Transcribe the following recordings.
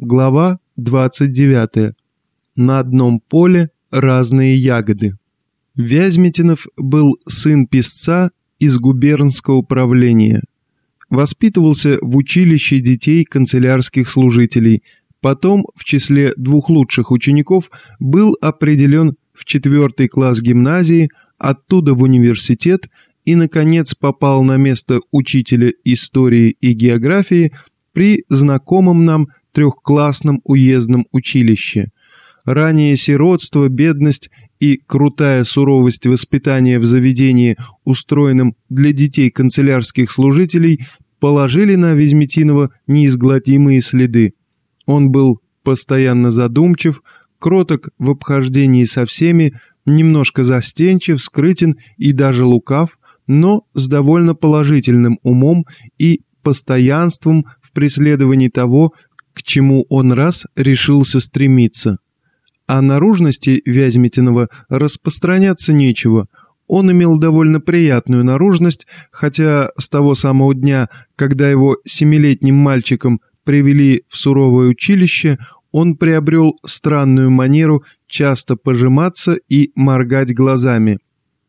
Глава 29. На одном поле разные ягоды. Вязьмитинов был сын писца из губернского управления. Воспитывался в училище детей канцелярских служителей. Потом в числе двух лучших учеников был определен в четвертый класс гимназии, оттуда в университет и, наконец, попал на место учителя истории и географии при знакомом нам трехклассном уездном училище. Ранее сиротство, бедность и крутая суровость воспитания в заведении, устроенном для детей канцелярских служителей, положили на Везметинова неизгладимые следы. Он был постоянно задумчив, кроток в обхождении со всеми, немножко застенчив, скрытен и даже лукав, но с довольно положительным умом и постоянством в преследовании того, к чему он раз решился стремиться. О наружности Вязьмитинова распространяться нечего. Он имел довольно приятную наружность, хотя с того самого дня, когда его семилетним мальчиком привели в суровое училище, он приобрел странную манеру часто пожиматься и моргать глазами.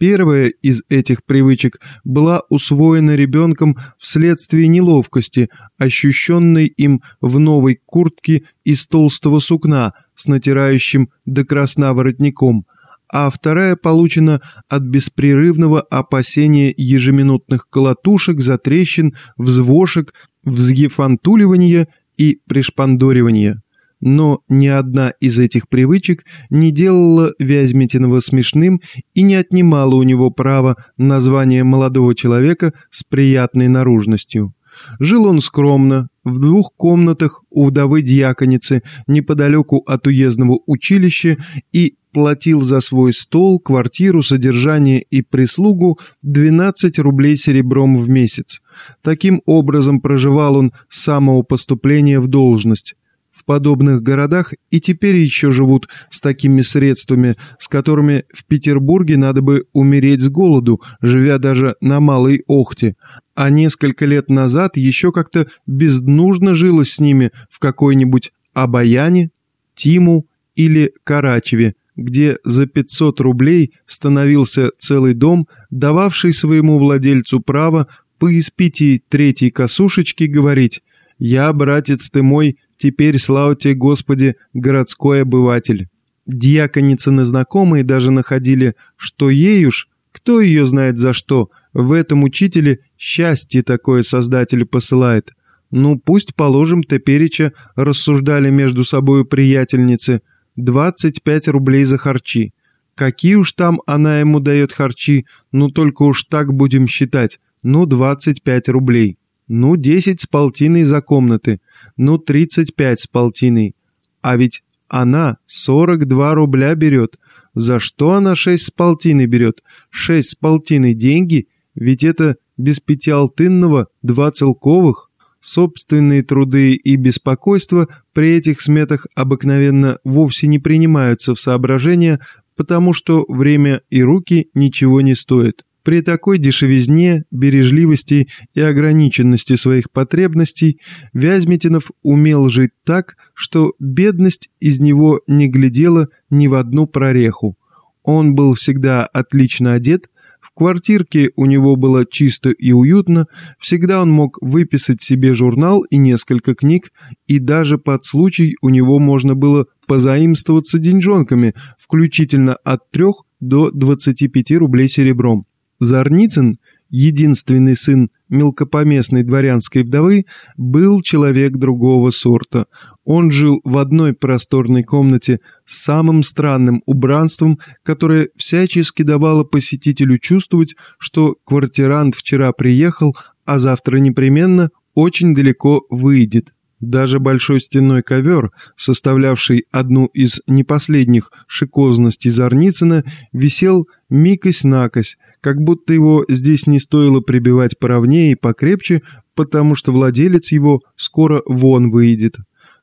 Первая из этих привычек была усвоена ребенком вследствие неловкости, ощущенной им в новой куртке из толстого сукна с натирающим до красна воротником, а вторая получена от беспрерывного опасения ежеминутных колотушек, затрещин, взвошек, взгифантуливания и пришпандоривания но ни одна из этих привычек не делала Вязьмитинова смешным и не отнимала у него права на звание молодого человека с приятной наружностью. Жил он скромно, в двух комнатах у вдовы-дьяконицы, неподалеку от уездного училища, и платил за свой стол, квартиру, содержание и прислугу 12 рублей серебром в месяц. Таким образом проживал он с самого поступления в должность в подобных городах и теперь еще живут с такими средствами, с которыми в Петербурге надо бы умереть с голоду, живя даже на Малой Охте, а несколько лет назад еще как-то безнужно жилось с ними в какой-нибудь Обаяне, Тиму или Карачеве, где за 500 рублей становился целый дом, дававший своему владельцу право по испитии третьей косушечки говорить «Я, братец ты мой, Теперь, слава тебе, Господи, городской обыватель. Дьяконицыны знакомые даже находили, что ей уж, кто ее знает за что, в этом учителе счастье такое Создатель посылает. Ну, пусть, положим, Теперича рассуждали между собою приятельницы, 25 рублей за харчи. Какие уж там она ему дает харчи, ну только уж так будем считать, ну 25 рублей. Ну, 10 с полтиной за комнаты. Ну, 35 с полтиной. А ведь она 42 рубля берет. За что она 6 с полтиной берет? 6 с полтиной деньги? Ведь это без пятиалтынного два целковых. Собственные труды и беспокойства при этих сметах обыкновенно вовсе не принимаются в соображение, потому что время и руки ничего не стоят. При такой дешевизне, бережливости и ограниченности своих потребностей Вязьмитинов умел жить так, что бедность из него не глядела ни в одну прореху. Он был всегда отлично одет, в квартирке у него было чисто и уютно, всегда он мог выписать себе журнал и несколько книг, и даже под случай у него можно было позаимствоваться деньжонками, включительно от 3 до 25 рублей серебром. Зарницын, единственный сын мелкопоместной дворянской вдовы, был человек другого сорта. Он жил в одной просторной комнате с самым странным убранством, которое всячески давало посетителю чувствовать, что квартирант вчера приехал, а завтра непременно очень далеко выйдет. Даже большой стенной ковер, составлявший одну из непоследних шикозностей Зарницына, висел микось-накось, как будто его здесь не стоило прибивать поровнее и покрепче, потому что владелец его скоро вон выйдет.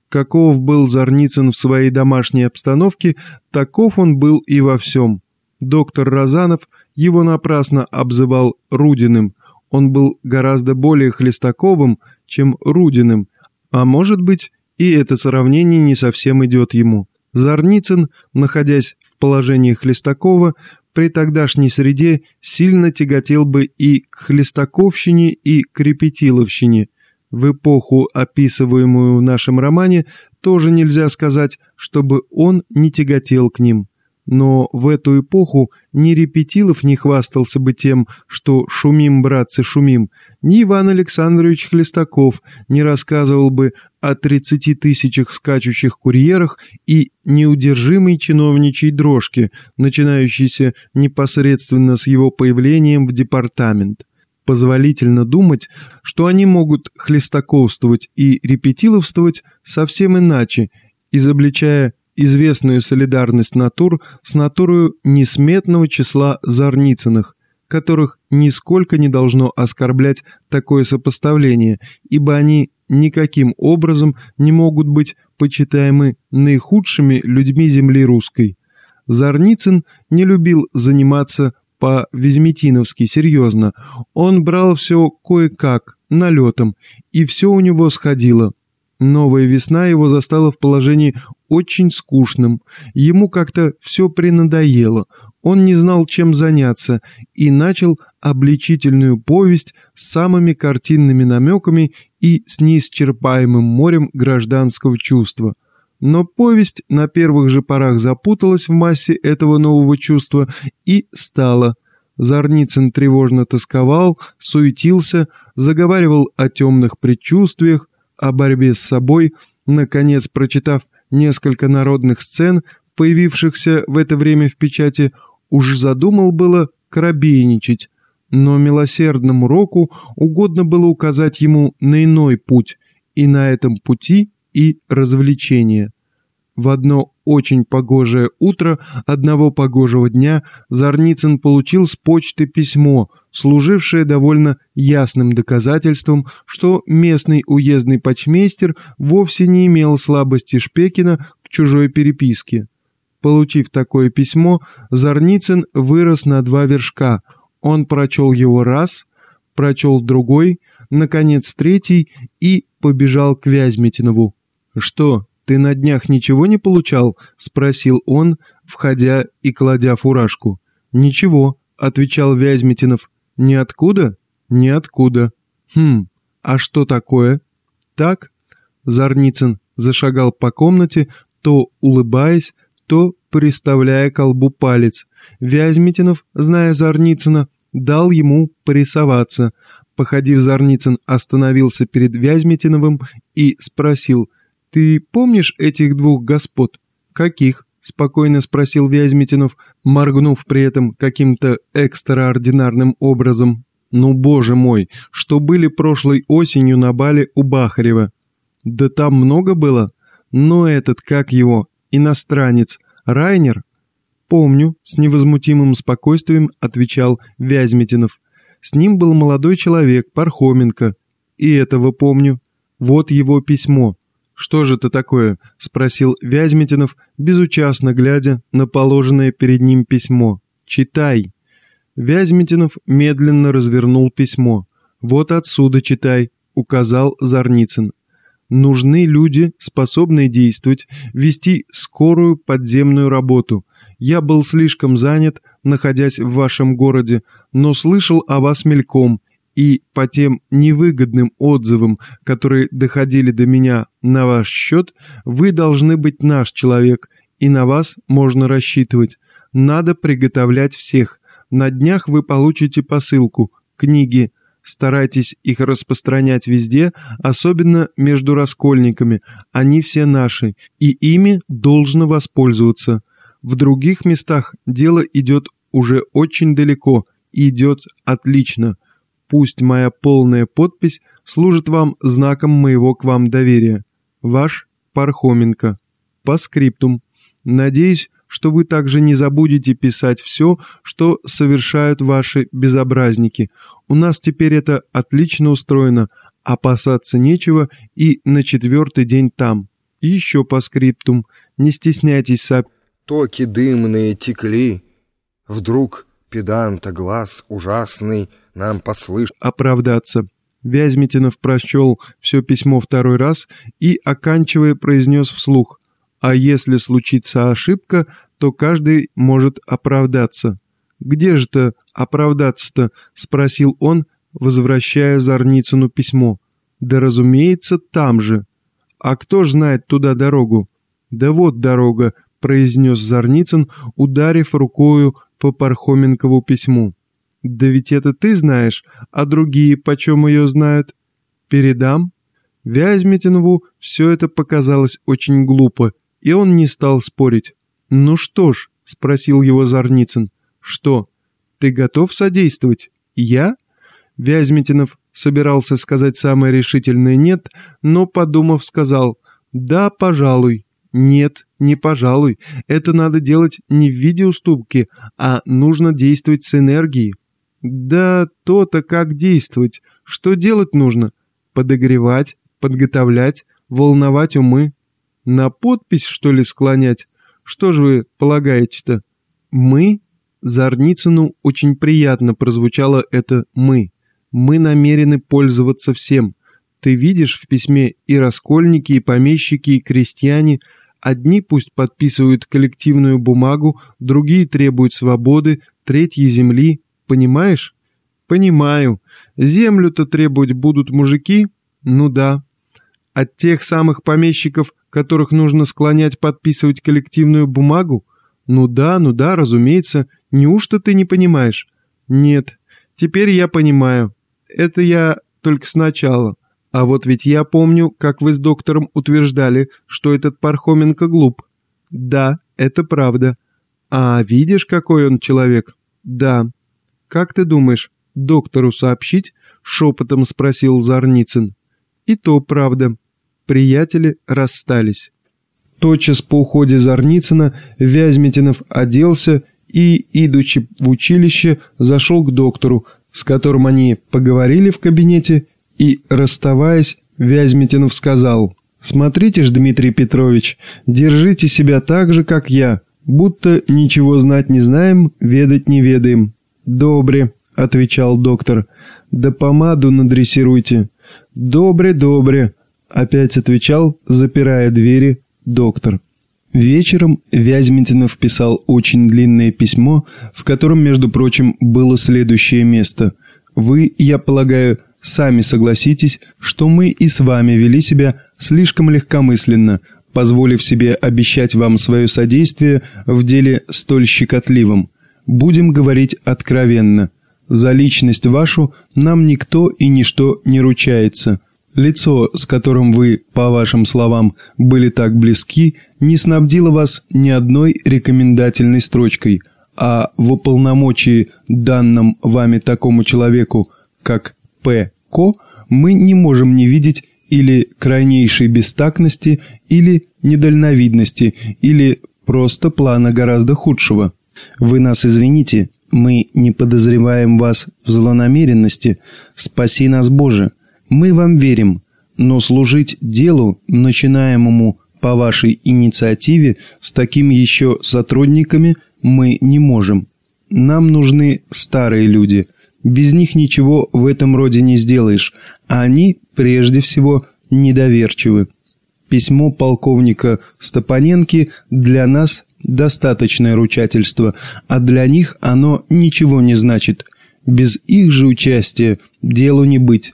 Каков был Зарницын в своей домашней обстановке, таков он был и во всем. Доктор Розанов его напрасно обзывал Рудиным. Он был гораздо более Хлестаковым, чем Рудиным, а может быть и это сравнение не совсем идет ему. Зарницын, находясь в положении Хлестакова, при тогдашней среде сильно тяготел бы и к хлестаковщине, и к репетиловщине. В эпоху, описываемую в нашем романе, тоже нельзя сказать, чтобы он не тяготел к ним. Но в эту эпоху ни Репетилов не хвастался бы тем, что «шумим, братцы, шумим», ни Иван Александрович Хлестаков не рассказывал бы о 30 тысячах скачущих курьерах и неудержимой чиновничьей дрожке, начинающейся непосредственно с его появлением в департамент. Позволительно думать, что они могут хлестаковствовать и репетиловствовать совсем иначе, изобличая известную солидарность натур с натурою несметного числа Зарницыных, которых нисколько не должно оскорблять такое сопоставление, ибо они никаким образом не могут быть почитаемы наихудшими людьми земли русской. Зарницын не любил заниматься по-визметиновски серьезно. Он брал все кое-как, налетом, и все у него сходило. Новая весна его застала в положении очень скучным. Ему как-то все принадоело. Он не знал, чем заняться, и начал обличительную повесть с самыми картинными намеками и с неисчерпаемым морем гражданского чувства. Но повесть на первых же порах запуталась в массе этого нового чувства и стала. Зарницын тревожно тосковал, суетился, заговаривал о темных предчувствиях, о борьбе с собой, наконец, прочитав несколько народных сцен, появившихся в это время в печати, уж задумал было коробейничать, но милосердному року угодно было указать ему на иной путь, и на этом пути и развлечение. В одно очень погожее утро одного погожего дня Зарницын получил с почты письмо, служившее довольно ясным доказательством, что местный уездный почмейстер вовсе не имел слабости Шпекина к чужой переписке. Получив такое письмо, Зарницын вырос на два вершка. Он прочел его раз, прочел другой, наконец третий и побежал к Вязьмитинову. «Что, ты на днях ничего не получал?» — спросил он, входя и кладя фуражку. «Ничего», — отвечал Вязьмитинов. «Ниоткуда?» «Ниоткуда». «Хм, а что такое?» «Так?» Зарницын зашагал по комнате, то улыбаясь, то приставляя колбу палец. Вязьмитинов, зная Зарницына, дал ему порисоваться. Походив, Зарницын остановился перед Вязьмитиновым и спросил, «Ты помнишь этих двух господ?» «Каких?» — спокойно спросил Вязьмитинов, моргнув при этом каким-то экстраординарным образом. «Ну, боже мой, что были прошлой осенью на бале у Бахарева?» «Да там много было?» «Но этот, как его, иностранец, Райнер?» «Помню», — с невозмутимым спокойствием отвечал Вязьмитинов. «С ним был молодой человек, Пархоменко. И этого помню. Вот его письмо». «Что же это такое?» — спросил Вязьмитинов, безучастно глядя на положенное перед ним письмо. «Читай». Вязьмитинов медленно развернул письмо. «Вот отсюда читай», — указал Зарницын. «Нужны люди, способные действовать, вести скорую подземную работу. Я был слишком занят, находясь в вашем городе, но слышал о вас мельком и по тем невыгодным отзывам, которые доходили до меня на ваш счет, вы должны быть наш человек, и на вас можно рассчитывать. Надо приготовлять всех. На днях вы получите посылку, книги. Старайтесь их распространять везде, особенно между раскольниками. Они все наши, и ими должно воспользоваться. В других местах дело идет уже очень далеко, идет отлично. Пусть моя полная подпись служит вам знаком моего к вам доверия. Ваш Пархоменко. По скриптум. Надеюсь, что вы также не забудете писать все, что совершают ваши безобразники. У нас теперь это отлично устроено, опасаться нечего и на четвертый день там. Еще по скриптум. Не стесняйтесь сообщать. Токи дымные текли. Вдруг педанта глаз ужасный нам послыш... Оправдаться. Вязьмитинов прочел все письмо второй раз и, оканчивая, произнес вслух. «А если случится ошибка, то каждый может оправдаться». «Где же-то оправдаться-то?» — спросил он, возвращая Зарницыну письмо. «Да разумеется, там же. А кто ж знает туда дорогу?» «Да вот дорога», — произнес Зарницын, ударив рукою по Пархоменкову письму. «Да ведь это ты знаешь, а другие почем ее знают?» «Передам?» Вязьмитинову все это показалось очень глупо, и он не стал спорить. «Ну что ж», — спросил его Зарницын, — «что, ты готов содействовать? Я?» Вязьмитинов собирался сказать самое решительное «нет», но, подумав, сказал «да, пожалуй». Нет, не пожалуй. Это надо делать не в виде уступки, а нужно действовать с энергией. Да то-то как действовать. Что делать нужно? Подогревать, подготовлять, волновать умы. На подпись, что ли, склонять? Что же вы полагаете-то? Мы? Зарницыну очень приятно прозвучало это «мы». Мы намерены пользоваться всем. Ты видишь в письме и раскольники, и помещики, и крестьяне. Одни пусть подписывают коллективную бумагу, другие требуют свободы, третьи земли, Понимаешь? Понимаю. Землю-то требовать будут мужики? Ну да. От тех самых помещиков, которых нужно склонять подписывать коллективную бумагу? Ну да, ну да, разумеется. Неужто ты не понимаешь? Нет. Теперь я понимаю. Это я только сначала. А вот ведь я помню, как вы с доктором утверждали, что этот Пархоменко глуп. Да, это правда. А видишь, какой он человек? Да. «Как ты думаешь, доктору сообщить?» — шепотом спросил Зарницын. «И то правда. Приятели расстались». Тотчас по уходе Зарницына Вязьмитинов оделся и, идучи в училище, зашел к доктору, с которым они поговорили в кабинете, и, расставаясь, Вязьмитинов сказал, «Смотрите ж, Дмитрий Петрович, держите себя так же, как я, будто ничего знать не знаем, ведать не ведаем. «Добре», — отвечал доктор. «Да помаду надрессируйте». «Добре, добре», — опять отвечал, запирая двери, доктор. Вечером Вязьмитинов писал очень длинное письмо, в котором, между прочим, было следующее место. «Вы, я полагаю, сами согласитесь, что мы и с вами вели себя слишком легкомысленно, позволив себе обещать вам свое содействие в деле столь щекотливом. Будем говорить откровенно. За личность вашу нам никто и ничто не ручается. Лицо, с которым вы, по вашим словам, были так близки, не снабдило вас ни одной рекомендательной строчкой, а в уполномочии данном вами такому человеку, как П. Ко, мы не можем не видеть или крайнейшей бестактности, или недальновидности, или просто плана гораздо худшего. Вы нас извините, мы не подозреваем вас в злонамеренности. Спаси нас, Боже. Мы вам верим, но служить делу, начинаемому по вашей инициативе, с такими еще сотрудниками мы не можем. Нам нужны старые люди. Без них ничего в этом роде не сделаешь, а они, прежде всего, недоверчивы. Письмо полковника Стопаненки для нас достаточное ручательство, а для них оно ничего не значит. Без их же участия делу не быть.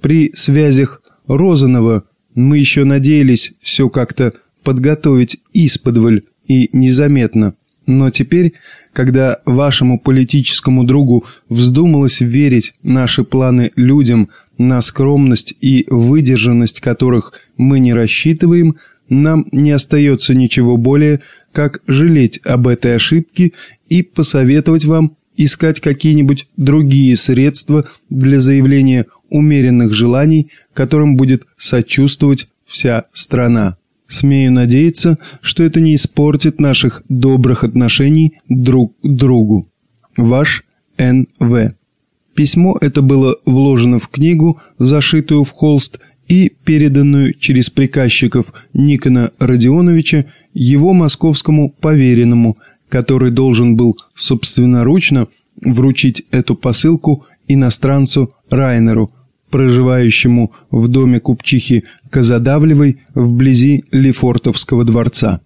При связях Розанова мы еще надеялись все как-то подготовить исподволь и незаметно. Но теперь, когда вашему политическому другу вздумалось верить наши планы людям, на скромность и выдержанность которых мы не рассчитываем, нам не остается ничего более, как жалеть об этой ошибке и посоветовать вам искать какие-нибудь другие средства для заявления умеренных желаний, которым будет сочувствовать вся страна. Смею надеяться, что это не испортит наших добрых отношений друг к другу. Ваш Н.В. Письмо это было вложено в книгу, зашитую в холст и переданную через приказчиков Никона Родионовича его московскому поверенному, который должен был собственноручно вручить эту посылку иностранцу Райнеру, проживающему в доме купчихи Казадавлевой вблизи Лефортовского дворца.